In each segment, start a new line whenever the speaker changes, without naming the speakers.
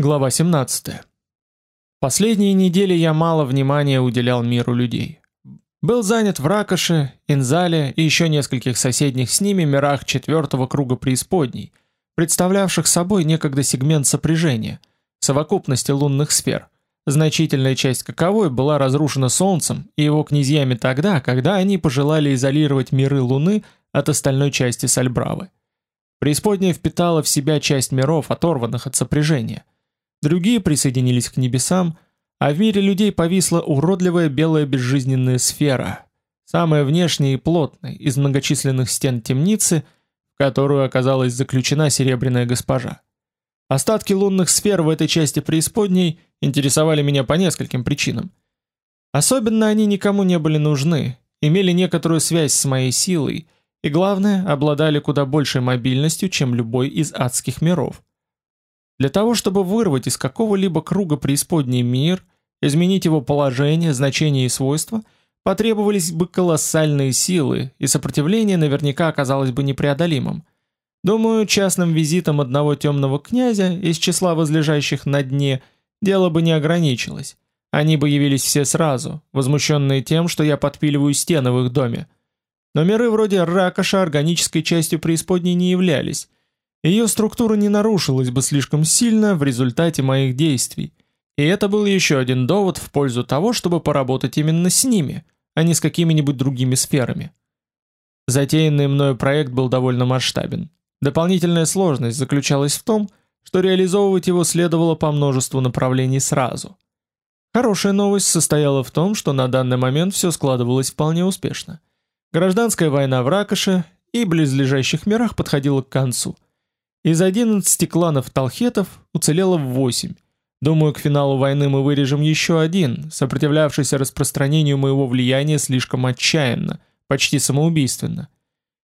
Глава 17. Последние недели я мало внимания уделял миру людей. Был занят в Ракоше, Инзале и еще нескольких соседних с ними мирах четвертого круга преисподней, представлявших собой некогда сегмент сопряжения, совокупности лунных сфер, значительная часть каковой была разрушена Солнцем и его князьями тогда, когда они пожелали изолировать миры Луны от остальной части Сальбравы. Преисподняя впитала в себя часть миров, оторванных от сопряжения – Другие присоединились к небесам, а в мире людей повисла уродливая белая безжизненная сфера, самая внешняя и плотная из многочисленных стен темницы, в которую оказалась заключена серебряная госпожа. Остатки лунных сфер в этой части преисподней интересовали меня по нескольким причинам. Особенно они никому не были нужны, имели некоторую связь с моей силой и, главное, обладали куда большей мобильностью, чем любой из адских миров. Для того, чтобы вырвать из какого-либо круга преисподней мир, изменить его положение, значение и свойства, потребовались бы колоссальные силы, и сопротивление наверняка оказалось бы непреодолимым. Думаю, частным визитом одного темного князя из числа возлежащих на дне дело бы не ограничилось. Они бы явились все сразу, возмущенные тем, что я подпиливаю стены в их доме. Но миры вроде Ракоша органической частью преисподней не являлись, ее структура не нарушилась бы слишком сильно в результате моих действий. И это был еще один довод в пользу того, чтобы поработать именно с ними, а не с какими-нибудь другими сферами. Затеянный мною проект был довольно масштабен. Дополнительная сложность заключалась в том, что реализовывать его следовало по множеству направлений сразу. Хорошая новость состояла в том, что на данный момент все складывалось вполне успешно. Гражданская война в Ракоше и близлежащих мирах подходила к концу – из 11 кланов Талхетов уцелело 8. Думаю, к финалу войны мы вырежем еще один, сопротивлявшийся распространению моего влияния слишком отчаянно, почти самоубийственно.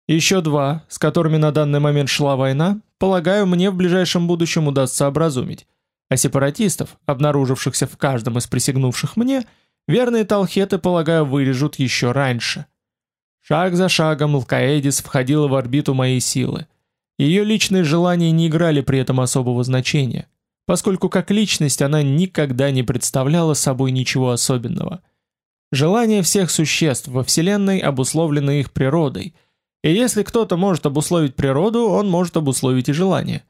Еще два, с которыми на данный момент шла война, полагаю, мне в ближайшем будущем удастся образумить. А сепаратистов, обнаружившихся в каждом из присягнувших мне, верные Талхеты, полагаю, вырежут еще раньше. Шаг за шагом Лкаэдис входила в орбиту моей силы – ее личные желания не играли при этом особого значения, поскольку как личность она никогда не представляла собой ничего особенного. Желания всех существ во Вселенной обусловлены их природой, и если кто-то может обусловить природу, он может обусловить и желание.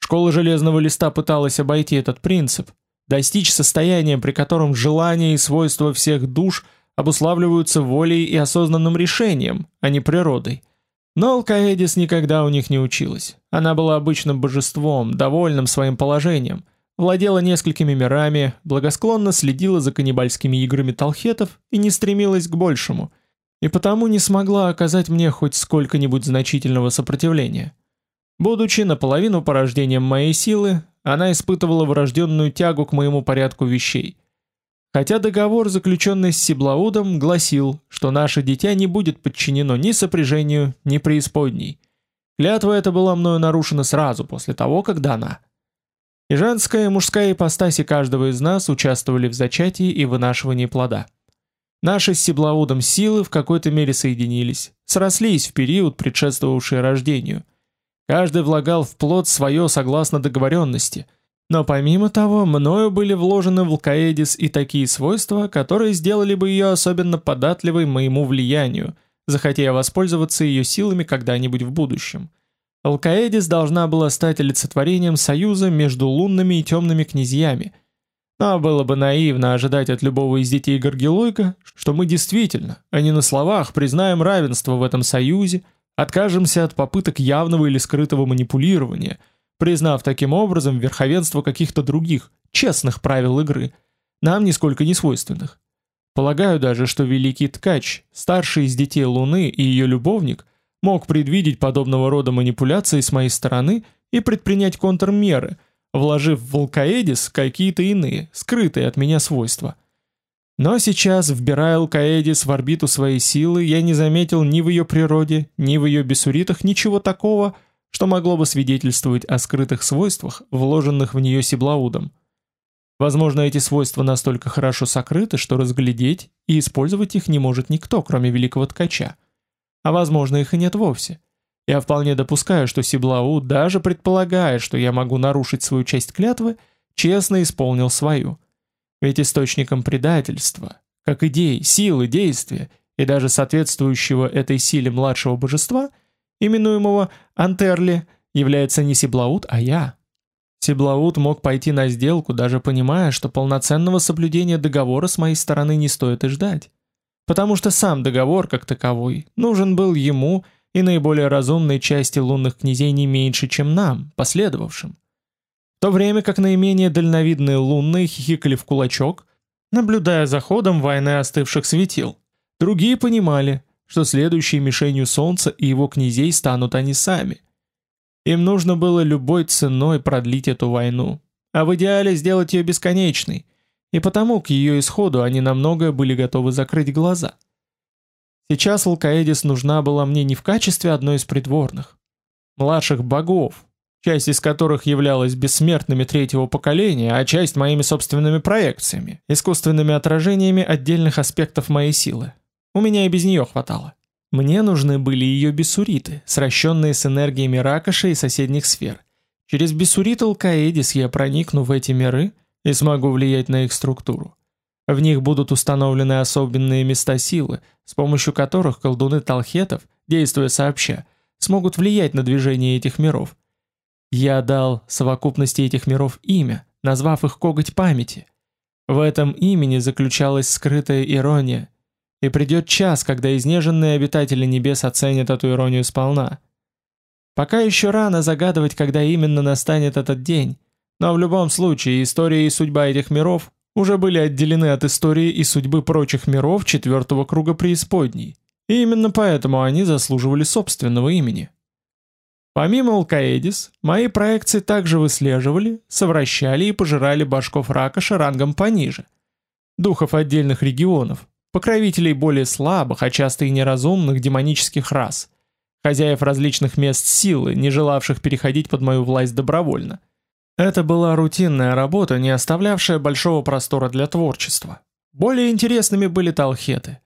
Школа Железного Листа пыталась обойти этот принцип, достичь состояния, при котором желания и свойства всех душ обуславливаются волей и осознанным решением, а не природой – но Алкаэдис никогда у них не училась. Она была обычным божеством, довольным своим положением, владела несколькими мирами, благосклонно следила за каннибальскими играми талхетов и не стремилась к большему, и потому не смогла оказать мне хоть сколько-нибудь значительного сопротивления. Будучи наполовину порождением моей силы, она испытывала врожденную тягу к моему порядку вещей – Хотя договор, заключенный с Сиблаудом, гласил, что наше дитя не будет подчинено ни сопряжению, ни преисподней. Клятва эта была мною нарушена сразу после того, как дана. И женская и мужская ипостаси каждого из нас участвовали в зачатии и вынашивании плода. Наши с Сиблаудом силы в какой-то мере соединились, срослись в период, предшествовавший рождению. Каждый влагал в плод свое согласно договоренности – но помимо того, мною были вложены в Лкаэдис и такие свойства, которые сделали бы ее особенно податливой моему влиянию, захотя воспользоваться ее силами когда-нибудь в будущем. Алкаэдис должна была стать олицетворением союза между лунными и темными князьями. Но было бы наивно ожидать от любого из детей Горгилойка, что мы действительно, а не на словах, признаем равенство в этом союзе, откажемся от попыток явного или скрытого манипулирования – признав таким образом верховенство каких-то других, честных правил игры, нам нисколько не свойственных. Полагаю даже, что великий ткач, старший из детей Луны и ее любовник, мог предвидеть подобного рода манипуляции с моей стороны и предпринять контрмеры, вложив в Волкаэдис какие-то иные, скрытые от меня свойства. Но сейчас, вбирая Алкаэдис в орбиту своей силы, я не заметил ни в ее природе, ни в ее бессуритах ничего такого, что могло бы свидетельствовать о скрытых свойствах, вложенных в нее Сиблаудом. Возможно, эти свойства настолько хорошо сокрыты, что разглядеть и использовать их не может никто, кроме великого ткача. А возможно, их и нет вовсе. Я вполне допускаю, что Сиблауд даже предполагает, что я могу нарушить свою часть клятвы, честно исполнил свою. Ведь источником предательства, как идей, силы, действия и даже соответствующего этой силе младшего божества, именуемого Антерли, является не Сиблаут, а я. Сиблаут мог пойти на сделку, даже понимая, что полноценного соблюдения договора с моей стороны не стоит и ждать. Потому что сам договор, как таковой, нужен был ему и наиболее разумной части лунных князей не меньше, чем нам, последовавшим. В то время как наименее дальновидные лунные хихикали в кулачок, наблюдая за ходом войны остывших светил. Другие понимали, что следующей мишенью Солнца и его князей станут они сами. Им нужно было любой ценой продлить эту войну, а в идеале сделать ее бесконечной, и потому к ее исходу они на многое были готовы закрыть глаза. Сейчас Алкаэдис нужна была мне не в качестве одной из придворных, младших богов, часть из которых являлась бессмертными третьего поколения, а часть моими собственными проекциями, искусственными отражениями отдельных аспектов моей силы. У меня и без нее хватало. Мне нужны были ее бессуриты, сращенные с энергиями Ракоши и соседних сфер. Через бессурит Алкаэдис я проникну в эти миры и смогу влиять на их структуру. В них будут установлены особенные места силы, с помощью которых колдуны Талхетов, действуя сообща, смогут влиять на движение этих миров, я дал совокупности этих миров имя, назвав их коготь памяти. В этом имени заключалась скрытая ирония, и придет час, когда изнеженные обитатели небес оценят эту иронию сполна. Пока еще рано загадывать, когда именно настанет этот день, но в любом случае история и судьба этих миров уже были отделены от истории и судьбы прочих миров четвертого круга преисподней, и именно поэтому они заслуживали собственного имени. Помимо Алкаэдис, мои проекции также выслеживали, совращали и пожирали башков ракоша рангом пониже. Духов отдельных регионов, покровителей более слабых, а часто и неразумных демонических рас, хозяев различных мест силы, не желавших переходить под мою власть добровольно. Это была рутинная работа, не оставлявшая большого простора для творчества. Более интересными были талхеты.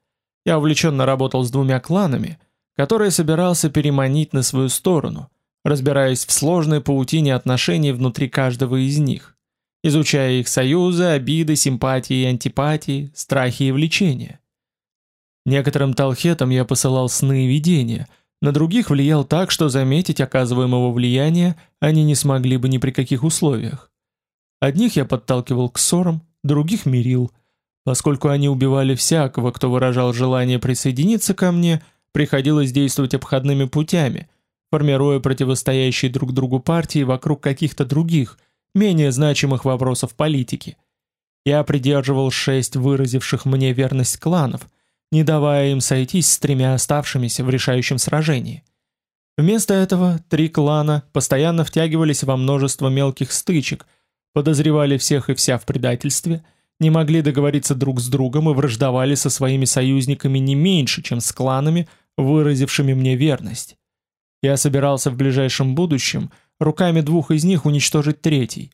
Я увлеченно работал с двумя кланами, которые собирался переманить на свою сторону – разбираясь в сложной паутине отношений внутри каждого из них, изучая их союзы, обиды, симпатии и антипатии, страхи и влечения. Некоторым талхетам я посылал сны и видения, на других влиял так, что заметить оказываемого влияния они не смогли бы ни при каких условиях. Одних я подталкивал к ссорам, других мирил. Поскольку они убивали всякого, кто выражал желание присоединиться ко мне, приходилось действовать обходными путями – формируя противостоящие друг другу партии вокруг каких-то других, менее значимых вопросов политики. Я придерживал шесть выразивших мне верность кланов, не давая им сойтись с тремя оставшимися в решающем сражении. Вместо этого три клана постоянно втягивались во множество мелких стычек, подозревали всех и вся в предательстве, не могли договориться друг с другом и враждовали со своими союзниками не меньше, чем с кланами, выразившими мне верность. Я собирался в ближайшем будущем руками двух из них уничтожить третий.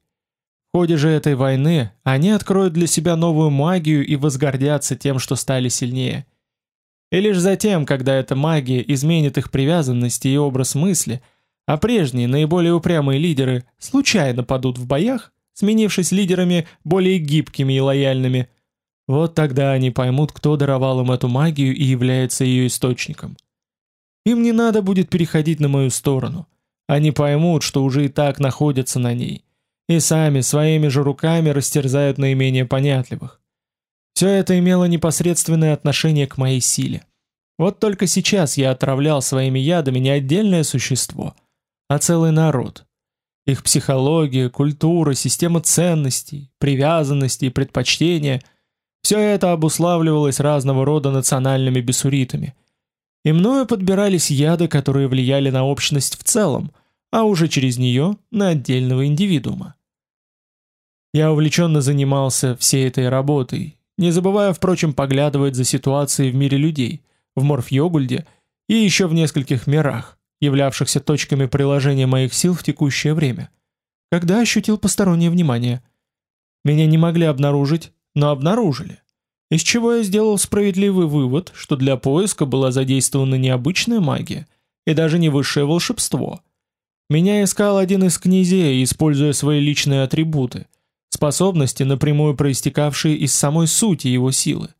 В ходе же этой войны они откроют для себя новую магию и возгордятся тем, что стали сильнее. И лишь затем, когда эта магия изменит их привязанности и образ мысли, а прежние, наиболее упрямые лидеры случайно падут в боях, сменившись лидерами более гибкими и лояльными, вот тогда они поймут, кто даровал им эту магию и является ее источником. Им не надо будет переходить на мою сторону. Они поймут, что уже и так находятся на ней. И сами своими же руками растерзают наименее понятливых. Все это имело непосредственное отношение к моей силе. Вот только сейчас я отравлял своими ядами не отдельное существо, а целый народ. Их психология, культура, система ценностей, привязанностей, предпочтения – все это обуславливалось разного рода национальными бесуритами – и мною подбирались яды, которые влияли на общность в целом, а уже через нее на отдельного индивидуума. Я увлеченно занимался всей этой работой, не забывая, впрочем, поглядывать за ситуацией в мире людей, в Морфьогульде и еще в нескольких мирах, являвшихся точками приложения моих сил в текущее время, когда ощутил постороннее внимание. Меня не могли обнаружить, но обнаружили. Из чего я сделал справедливый вывод, что для поиска была задействована не обычная магия и даже не высшее волшебство. Меня искал один из князей, используя свои личные атрибуты, способности, напрямую проистекавшие из самой сути его силы.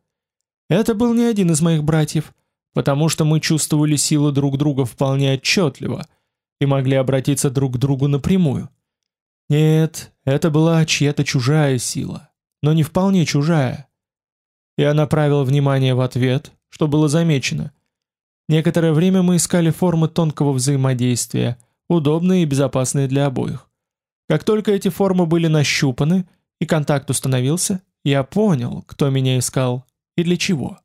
Это был не один из моих братьев, потому что мы чувствовали силу друг друга вполне отчетливо и могли обратиться друг к другу напрямую. Нет, это была чья-то чужая сила, но не вполне чужая. Я направил внимание в ответ, что было замечено. Некоторое время мы искали формы тонкого взаимодействия, удобные и безопасные для обоих. Как только эти формы были нащупаны и контакт установился, я понял, кто меня искал и для чего.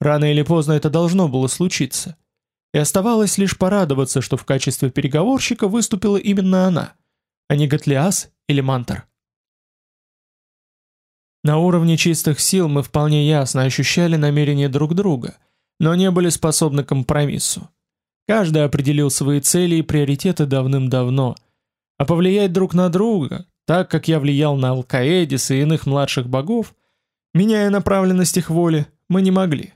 Рано или поздно это должно было случиться. И оставалось лишь порадоваться, что в качестве переговорщика выступила именно она, а не Гатлиас или Мантор. На уровне чистых сил мы вполне ясно ощущали намерения друг друга, но не были способны к компромиссу. Каждый определил свои цели и приоритеты давным-давно, а повлиять друг на друга, так как я влиял на Алкаэдис и иных младших богов, меняя направленность их воли, мы не могли.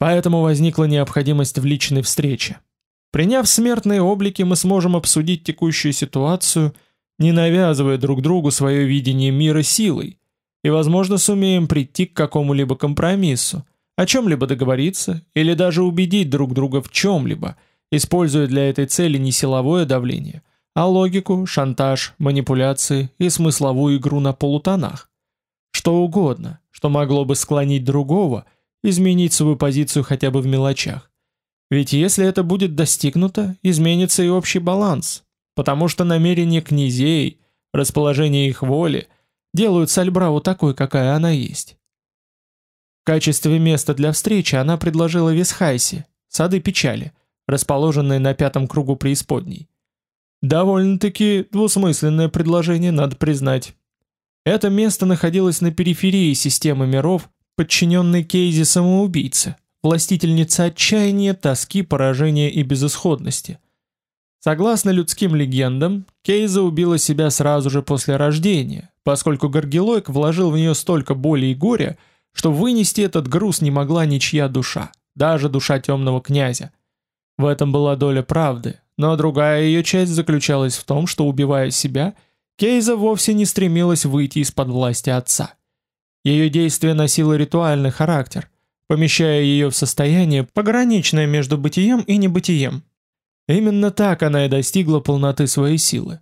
Поэтому возникла необходимость в личной встрече. Приняв смертные облики, мы сможем обсудить текущую ситуацию, не навязывая друг другу свое видение мира силой, и, возможно, сумеем прийти к какому-либо компромиссу, о чем-либо договориться или даже убедить друг друга в чем-либо, используя для этой цели не силовое давление, а логику, шантаж, манипуляции и смысловую игру на полутонах. Что угодно, что могло бы склонить другого, изменить свою позицию хотя бы в мелочах. Ведь если это будет достигнуто, изменится и общий баланс, потому что намерения князей, расположение их воли – делают Сальбраву такой, какая она есть. В качестве места для встречи она предложила Висхайси, сады печали, расположенные на пятом кругу преисподней. Довольно-таки двусмысленное предложение, надо признать. Это место находилось на периферии системы миров, подчиненной Кейзе самоубийце, властительнице отчаяния, тоски, поражения и безысходности. Согласно людским легендам, Кейза убила себя сразу же после рождения, поскольку Горгилойк вложил в нее столько боли и горя, что вынести этот груз не могла ничья душа, даже душа темного князя. В этом была доля правды, но другая ее часть заключалась в том, что, убивая себя, Кейза вовсе не стремилась выйти из-под власти отца. Ее действие носило ритуальный характер, помещая ее в состояние, пограничное между бытием и небытием. Именно так она и достигла полноты своей силы.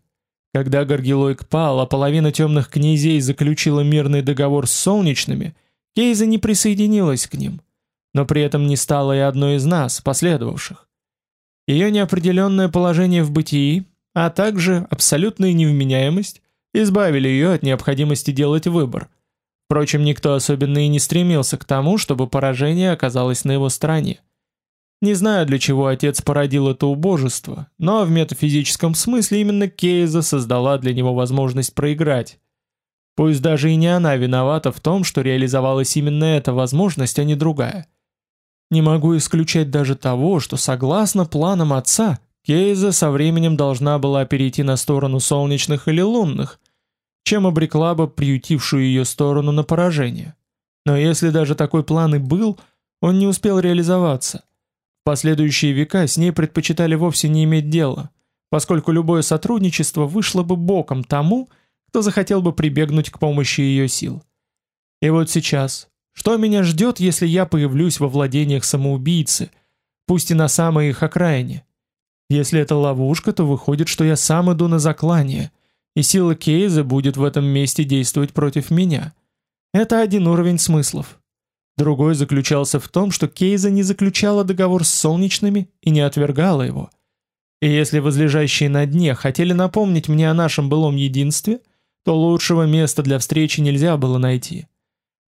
Когда Гаргилойк пал, а половина темных князей заключила мирный договор с солнечными, Кейза не присоединилась к ним, но при этом не стала и одной из нас, последовавших. Ее неопределенное положение в бытии, а также абсолютная невменяемость избавили ее от необходимости делать выбор. Впрочем, никто особенно и не стремился к тому, чтобы поражение оказалось на его стороне. Не знаю, для чего отец породил это убожество, но в метафизическом смысле именно Кейза создала для него возможность проиграть. Пусть даже и не она виновата в том, что реализовалась именно эта возможность, а не другая. Не могу исключать даже того, что согласно планам отца, Кейза со временем должна была перейти на сторону солнечных или лунных, чем обрекла бы приютившую ее сторону на поражение. Но если даже такой план и был, он не успел реализоваться последующие века с ней предпочитали вовсе не иметь дела, поскольку любое сотрудничество вышло бы боком тому, кто захотел бы прибегнуть к помощи ее сил. И вот сейчас, что меня ждет, если я появлюсь во владениях самоубийцы, пусть и на самой их окраине? Если это ловушка, то выходит, что я сам иду на заклание, и сила Кейза будет в этом месте действовать против меня. Это один уровень смыслов. Другой заключался в том, что Кейза не заключала договор с солнечными и не отвергала его. И если возлежащие на дне хотели напомнить мне о нашем былом единстве, то лучшего места для встречи нельзя было найти.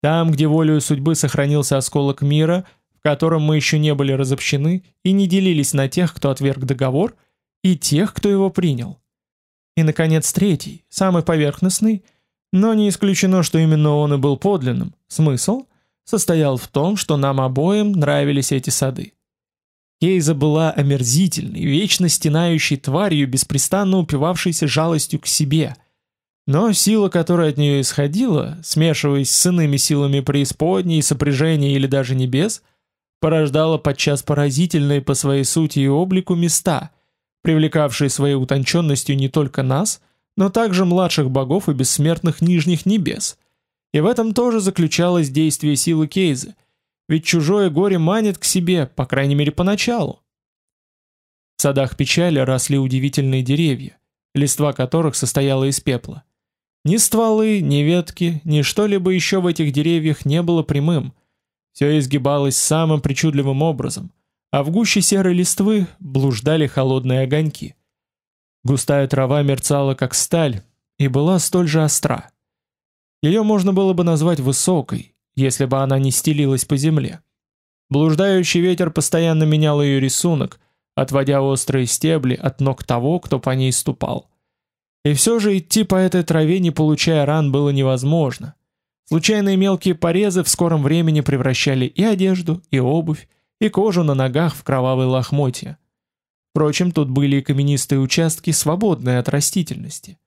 Там, где волею судьбы сохранился осколок мира, в котором мы еще не были разобщены и не делились на тех, кто отверг договор, и тех, кто его принял. И, наконец, третий, самый поверхностный, но не исключено, что именно он и был подлинным, смысл – состоял в том, что нам обоим нравились эти сады. Кейза была омерзительной, вечно стенающей тварью, беспрестанно упивавшейся жалостью к себе. Но сила, которая от нее исходила, смешиваясь с иными силами преисподней, сопряжения или даже небес, порождала подчас поразительные по своей сути и облику места, привлекавшие своей утонченностью не только нас, но также младших богов и бессмертных нижних небес. И в этом тоже заключалось действие силы Кейза, ведь чужое горе манит к себе, по крайней мере поначалу. В садах печали росли удивительные деревья, листва которых состояла из пепла. Ни стволы, ни ветки, ни что-либо еще в этих деревьях не было прямым. Все изгибалось самым причудливым образом, а в гуще серой листвы блуждали холодные огоньки. Густая трава мерцала как сталь и была столь же остра. Ее можно было бы назвать высокой, если бы она не стелилась по земле. Блуждающий ветер постоянно менял ее рисунок, отводя острые стебли от ног того, кто по ней ступал. И все же идти по этой траве, не получая ран, было невозможно. Случайные мелкие порезы в скором времени превращали и одежду, и обувь, и кожу на ногах в кровавые лохмотья. Впрочем, тут были и каменистые участки, свободные от растительности.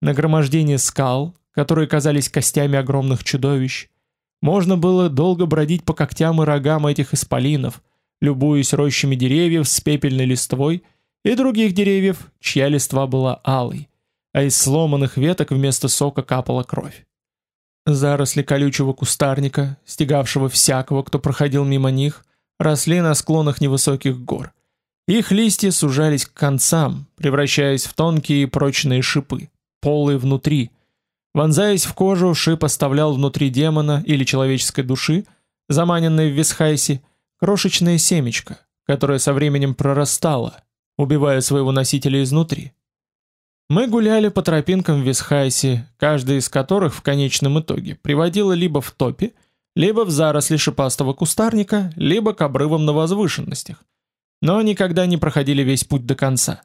Нагромождение скал, которые казались костями огромных чудовищ. Можно было долго бродить по когтям и рогам этих исполинов, любуясь рощами деревьев с пепельной листвой и других деревьев, чья листва была алой, а из сломанных веток вместо сока капала кровь. Заросли колючего кустарника, стегавшего всякого, кто проходил мимо них, росли на склонах невысоких гор. Их листья сужались к концам, превращаясь в тонкие и прочные шипы, полые внутри. Вонзаясь в кожу, шип оставлял внутри демона или человеческой души, заманенной в Висхайсе, крошечное семечко, которое со временем прорастало, убивая своего носителя изнутри. Мы гуляли по тропинкам в Висхайсе, каждая из которых в конечном итоге приводила либо в топи, либо в заросли шипастого кустарника, либо к обрывам на возвышенностях, но никогда не проходили весь путь до конца.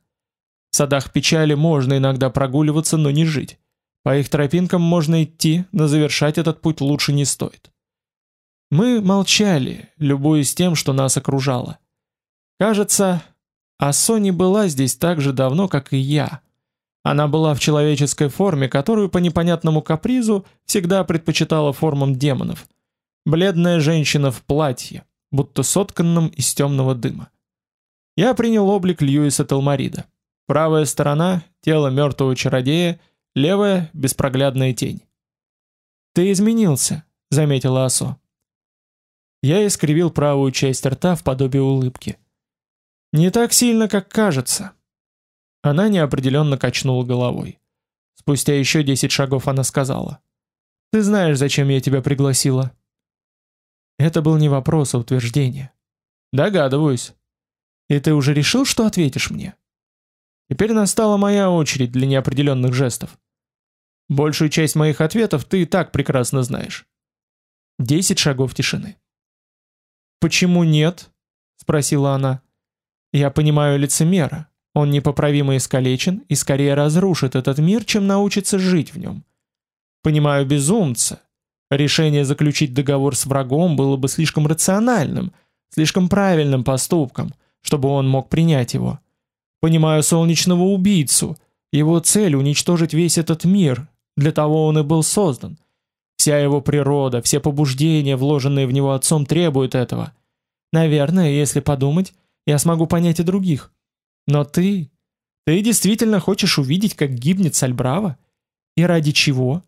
В садах печали можно иногда прогуливаться, но не жить. По их тропинкам можно идти, но завершать этот путь лучше не стоит. Мы молчали, любуясь тем, что нас окружало. Кажется, Асо не была здесь так же давно, как и я. Она была в человеческой форме, которую по непонятному капризу всегда предпочитала формам демонов – Бледная женщина в платье, будто сотканном из темного дыма. Я принял облик Льюиса Телмарида. Правая сторона — тело мертвого чародея, левая — беспроглядная тень. «Ты изменился», — заметила Асо. Я искривил правую часть рта в подобие улыбки. «Не так сильно, как кажется». Она неопределенно качнула головой. Спустя еще десять шагов она сказала. «Ты знаешь, зачем я тебя пригласила?» Это был не вопрос, а утверждение. Догадываюсь. И ты уже решил, что ответишь мне? Теперь настала моя очередь для неопределенных жестов. Большую часть моих ответов ты и так прекрасно знаешь. Десять шагов тишины. «Почему нет?» — спросила она. «Я понимаю лицемера. Он непоправимо искалечен и скорее разрушит этот мир, чем научится жить в нем. Понимаю безумца, Решение заключить договор с врагом было бы слишком рациональным, слишком правильным поступком, чтобы он мог принять его. Понимаю солнечного убийцу. Его цель уничтожить весь этот мир. Для того он и был создан. Вся его природа, все побуждения, вложенные в него отцом, требуют этого. Наверное, если подумать, я смогу понять и других. Но ты, ты действительно хочешь увидеть, как гибнет Сальбрава? И ради чего?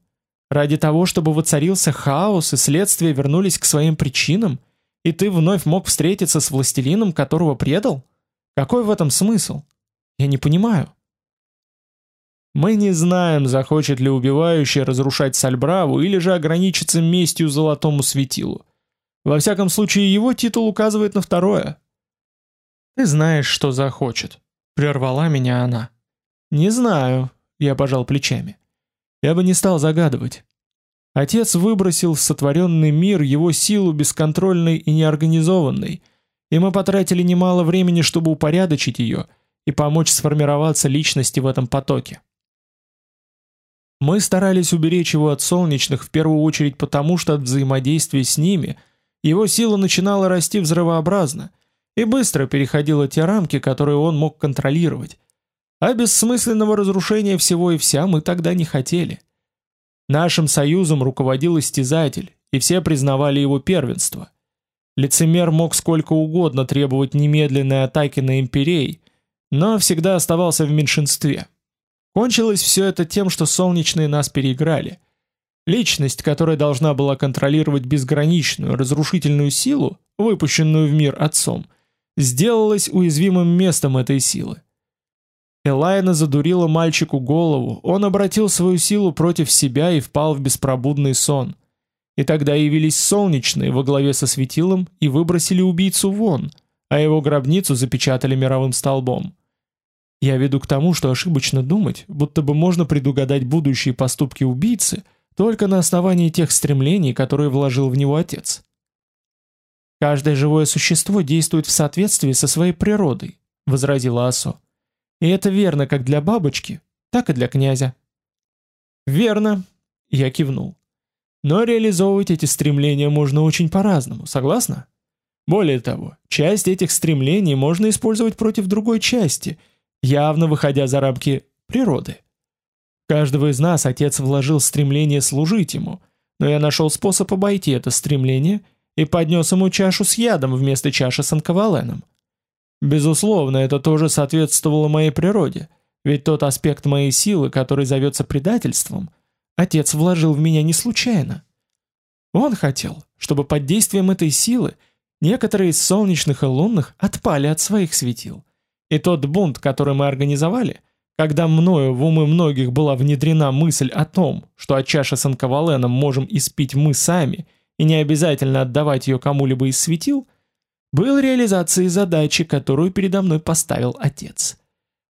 Ради того, чтобы воцарился хаос и следствия вернулись к своим причинам, и ты вновь мог встретиться с властелином, которого предал? Какой в этом смысл? Я не понимаю. Мы не знаем, захочет ли убивающий разрушать Сальбраву или же ограничиться местью золотому светилу. Во всяком случае, его титул указывает на второе. Ты знаешь, что захочет, прервала меня она. Не знаю, я пожал плечами. Я бы не стал загадывать. Отец выбросил в сотворенный мир его силу бесконтрольной и неорганизованной, и мы потратили немало времени, чтобы упорядочить ее и помочь сформироваться личности в этом потоке. Мы старались уберечь его от солнечных в первую очередь потому, что от взаимодействия с ними его сила начинала расти взрывообразно и быстро переходила те рамки, которые он мог контролировать, а бессмысленного разрушения всего и вся мы тогда не хотели. Нашим союзом руководил истязатель, и все признавали его первенство. Лицемер мог сколько угодно требовать немедленной атаки на имперей, но всегда оставался в меньшинстве. Кончилось все это тем, что солнечные нас переиграли. Личность, которая должна была контролировать безграничную разрушительную силу, выпущенную в мир отцом, сделалась уязвимым местом этой силы. Элайна задурила мальчику голову, он обратил свою силу против себя и впал в беспробудный сон. И тогда явились солнечные во главе со светилом и выбросили убийцу вон, а его гробницу запечатали мировым столбом. Я веду к тому, что ошибочно думать, будто бы можно предугадать будущие поступки убийцы только на основании тех стремлений, которые вложил в него отец. Каждое живое существо действует в соответствии со своей природой, возразила Асо. И это верно как для бабочки, так и для князя. Верно, я кивнул. Но реализовывать эти стремления можно очень по-разному, согласна? Более того, часть этих стремлений можно использовать против другой части, явно выходя за рамки природы. Каждого из нас отец вложил стремление служить ему, но я нашел способ обойти это стремление и поднес ему чашу с ядом вместо чаши с анковаленом. Безусловно, это тоже соответствовало моей природе, ведь тот аспект моей силы, который зовется предательством, отец вложил в меня не случайно. Он хотел, чтобы под действием этой силы некоторые из солнечных и лунных отпали от своих светил. И тот бунт, который мы организовали, когда мною в умы многих была внедрена мысль о том, что от чаши с анковаленом можем испить мы сами и не обязательно отдавать ее кому-либо из светил, был реализацией задачи, которую передо мной поставил отец.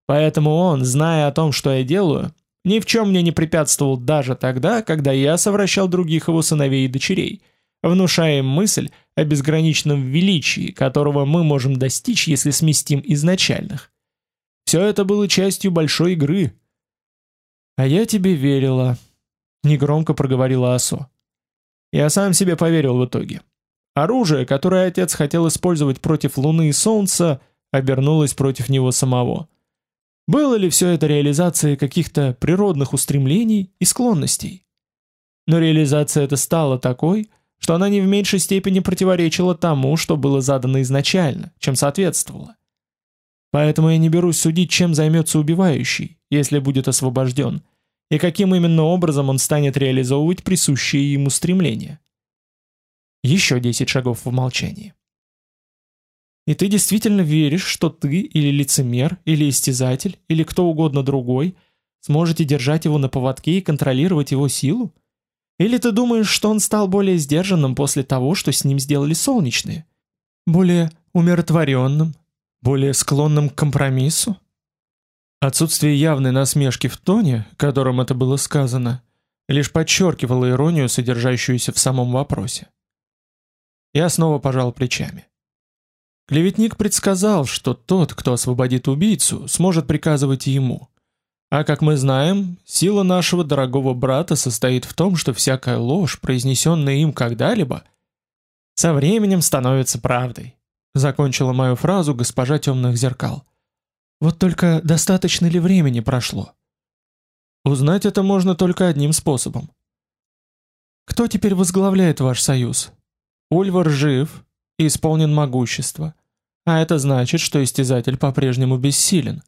Поэтому он, зная о том, что я делаю, ни в чем мне не препятствовал даже тогда, когда я совращал других его сыновей и дочерей, внушая им мысль о безграничном величии, которого мы можем достичь, если сместим изначальных. Все это было частью большой игры. «А я тебе верила», — негромко проговорила Асо. «Я сам себе поверил в итоге. Оружие, которое отец хотел использовать против Луны и Солнца, обернулось против него самого. Было ли все это реализацией каких-то природных устремлений и склонностей? Но реализация эта стала такой, что она не в меньшей степени противоречила тому, что было задано изначально, чем соответствовало. Поэтому я не берусь судить, чем займется убивающий, если будет освобожден, и каким именно образом он станет реализовывать присущие ему стремления. Еще десять шагов в молчании. И ты действительно веришь, что ты или лицемер, или истязатель, или кто угодно другой сможете держать его на поводке и контролировать его силу? Или ты думаешь, что он стал более сдержанным после того, что с ним сделали солнечные? Более умиротворенным? Более склонным к компромиссу? Отсутствие явной насмешки в тоне, которым это было сказано, лишь подчеркивало иронию, содержащуюся в самом вопросе. Я снова пожал плечами. Клеветник предсказал, что тот, кто освободит убийцу, сможет приказывать ему. А как мы знаем, сила нашего дорогого брата состоит в том, что всякая ложь, произнесенная им когда-либо, со временем становится правдой. Закончила мою фразу госпожа темных зеркал. Вот только достаточно ли времени прошло? Узнать это можно только одним способом. Кто теперь возглавляет ваш союз? Ульвар жив и исполнен могущества, а это значит, что истязатель по-прежнему бессилен.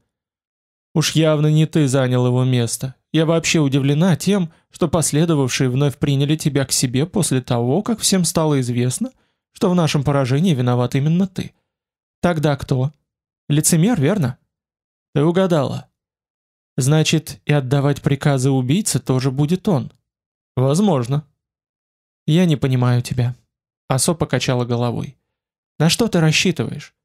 Уж явно не ты занял его место. Я вообще удивлена тем, что последовавшие вновь приняли тебя к себе после того, как всем стало известно, что в нашем поражении виноват именно ты. Тогда кто? Лицемер, верно? Ты угадала. Значит, и отдавать приказы убийце тоже будет он. Возможно. Я не понимаю тебя. Асо покачала головой. На что ты рассчитываешь?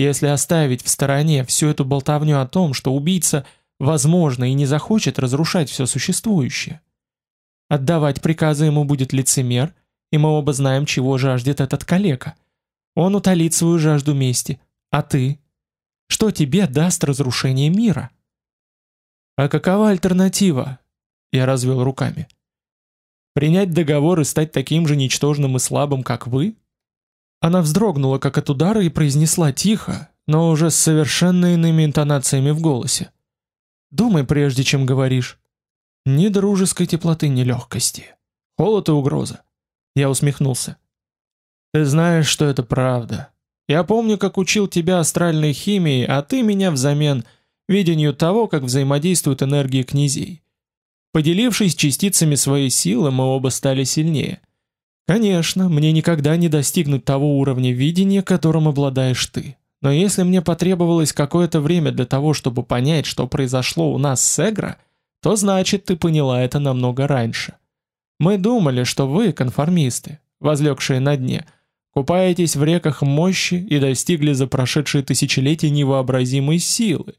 Если оставить в стороне всю эту болтовню о том, что убийца, возможно, и не захочет разрушать все существующее. Отдавать приказы ему будет лицемер, и мы оба знаем, чего жаждет этот калека. Он утолит свою жажду мести. А ты? Что тебе даст разрушение мира? А какова альтернатива? Я развел руками. Принять договор и стать таким же ничтожным и слабым, как вы? Она вздрогнула, как от удара, и произнесла тихо, но уже с совершенно иными интонациями в голосе. Думай, прежде чем говоришь. Ни дружеской теплоты, ни легкости. Холод и угроза. Я усмехнулся. Ты знаешь, что это правда. Я помню, как учил тебя астральной химии, а ты меня взамен видению того, как взаимодействуют энергии князей. Поделившись частицами своей силы, мы оба стали сильнее. Конечно, мне никогда не достигнуть того уровня видения, которым обладаешь ты. Но если мне потребовалось какое-то время для того, чтобы понять, что произошло у нас с Эгро, то значит, ты поняла это намного раньше. Мы думали, что вы, конформисты, возлегшие на дне, купаетесь в реках мощи и достигли за прошедшие тысячелетия невообразимой силы.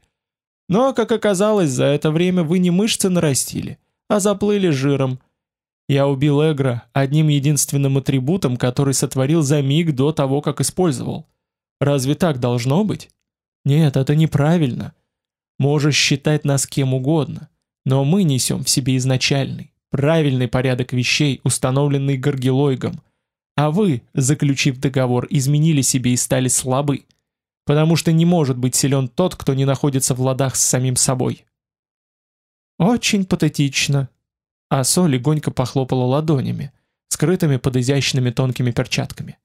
Но, как оказалось, за это время вы не мышцы нарастили, а заплыли жиром. Я убил Эгра одним единственным атрибутом, который сотворил за миг до того, как использовал. Разве так должно быть? Нет, это неправильно. Можешь считать нас кем угодно, но мы несем в себе изначальный, правильный порядок вещей, установленный Горгилойгом. А вы, заключив договор, изменили себе и стали слабы, потому что не может быть силен тот, кто не находится в ладах с самим собой. Очень патетично. Асо легонько похлопала ладонями, скрытыми под изящными тонкими перчатками.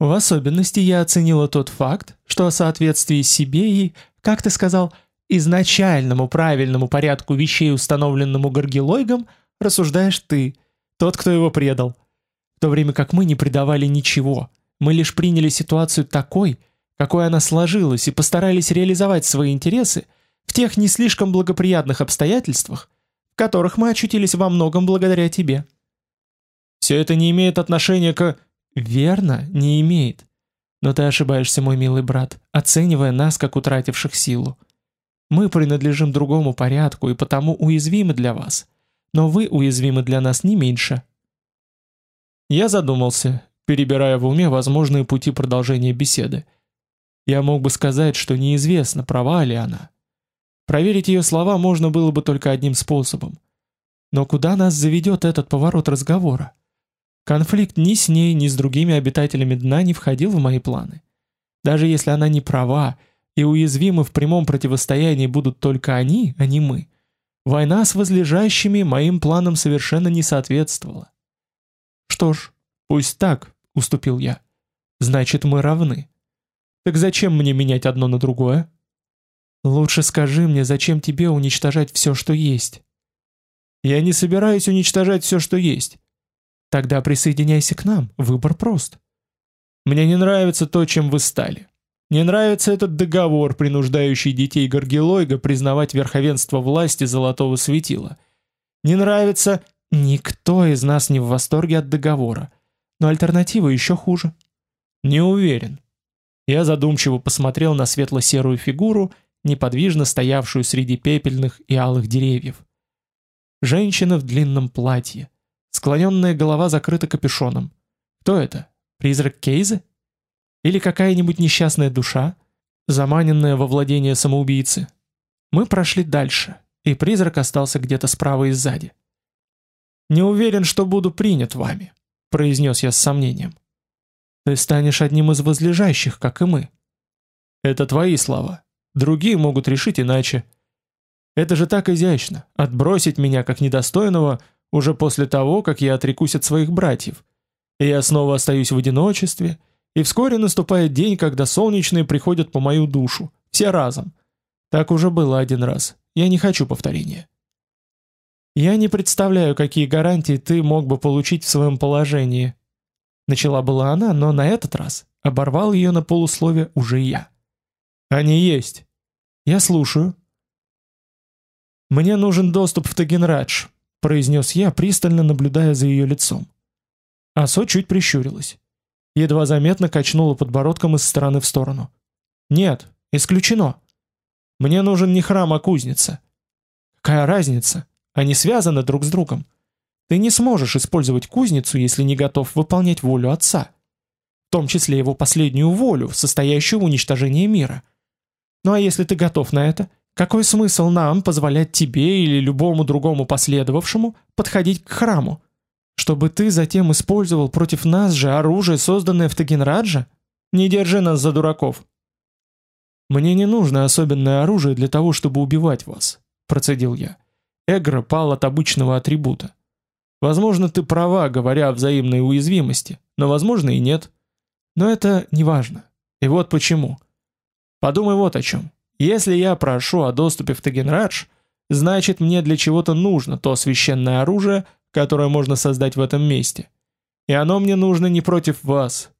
В особенности я оценила тот факт, что о соответствии себе и, как ты сказал, изначальному правильному порядку вещей, установленному Горгилойгом, рассуждаешь ты, тот, кто его предал. В то время как мы не предавали ничего, мы лишь приняли ситуацию такой, какой она сложилась, и постарались реализовать свои интересы в тех не слишком благоприятных обстоятельствах, которых мы очутились во многом благодаря тебе. Все это не имеет отношения к Верно, не имеет. Но ты ошибаешься, мой милый брат, оценивая нас как утративших силу. Мы принадлежим другому порядку и потому уязвимы для вас. Но вы уязвимы для нас не меньше. Я задумался, перебирая в уме возможные пути продолжения беседы. Я мог бы сказать, что неизвестно, права ли она. Проверить ее слова можно было бы только одним способом. Но куда нас заведет этот поворот разговора? Конфликт ни с ней, ни с другими обитателями дна не входил в мои планы. Даже если она не права, и уязвимы в прямом противостоянии будут только они, а не мы, война с возлежащими моим планам совершенно не соответствовала. Что ж, пусть так, уступил я. Значит, мы равны. Так зачем мне менять одно на другое? Лучше скажи мне, зачем тебе уничтожать все, что есть? Я не собираюсь уничтожать все, что есть. Тогда присоединяйся к нам, выбор прост. Мне не нравится то, чем вы стали. Не нравится этот договор, принуждающий детей Горгилойга признавать верховенство власти Золотого Светила. Не нравится... Никто из нас не в восторге от договора. Но альтернатива еще хуже. Не уверен. Я задумчиво посмотрел на светло-серую фигуру, неподвижно стоявшую среди пепельных и алых деревьев. Женщина в длинном платье, Склоненная голова закрыта капюшоном. Кто это? Призрак Кейза? Или какая-нибудь несчастная душа, заманенная во владение самоубийцы? Мы прошли дальше, и призрак остался где-то справа и сзади. «Не уверен, что буду принят вами», — произнес я с сомнением. «Ты станешь одним из возлежащих, как и мы». «Это твои слова. Другие могут решить иначе. Это же так изящно, отбросить меня как недостойного — уже после того, как я отрекусь от своих братьев. И я снова остаюсь в одиночестве, и вскоре наступает день, когда солнечные приходят по мою душу, все разом. Так уже было один раз. Я не хочу повторения. Я не представляю, какие гарантии ты мог бы получить в своем положении. Начала была она, но на этот раз оборвал ее на полуслове уже я. Они есть. Я слушаю. Мне нужен доступ в Тагенрадж произнес я, пристально наблюдая за ее лицом. Асо чуть прищурилась. Едва заметно качнула подбородком из стороны в сторону. «Нет, исключено. Мне нужен не храм, а кузница». «Какая разница? Они связаны друг с другом. Ты не сможешь использовать кузницу, если не готов выполнять волю отца. В том числе его последнюю волю, состоящую в уничтожении мира. Ну а если ты готов на это, какой смысл нам позволять тебе или любому другому последовавшему подходить к храму? Чтобы ты затем использовал против нас же оружие, созданное в Тагенрадже? Не держи нас за дураков. Мне не нужно особенное оружие для того, чтобы убивать вас, процедил я. Эгра пал от обычного атрибута. Возможно, ты права, говоря о взаимной уязвимости, но возможно и нет. Но это не важно. И вот почему. Подумай вот о чем. Если я прошу о доступе в Тагенрадж, значит мне для чего-то нужно то священное оружие, которое можно создать в этом месте. И оно мне нужно не против вас.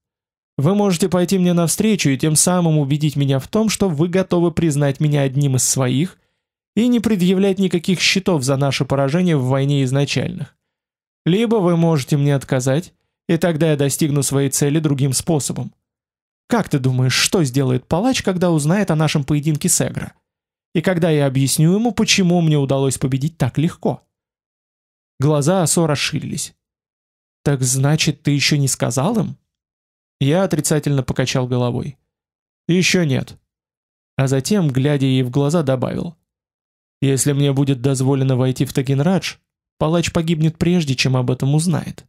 Вы можете пойти мне навстречу и тем самым убедить меня в том, что вы готовы признать меня одним из своих и не предъявлять никаких счетов за наше поражение в войне изначальных. Либо вы можете мне отказать, и тогда я достигну своей цели другим способом. Как ты думаешь, что сделает палач, когда узнает о нашем поединке с Эгро? И когда я объясню ему, почему мне удалось победить так легко? Глаза Асо расширились. Так значит, ты еще не сказал им? Я отрицательно покачал головой. Еще нет. А затем, глядя ей в глаза, добавил. Если мне будет дозволено войти в Тагенрадж, палач погибнет прежде, чем об этом узнает.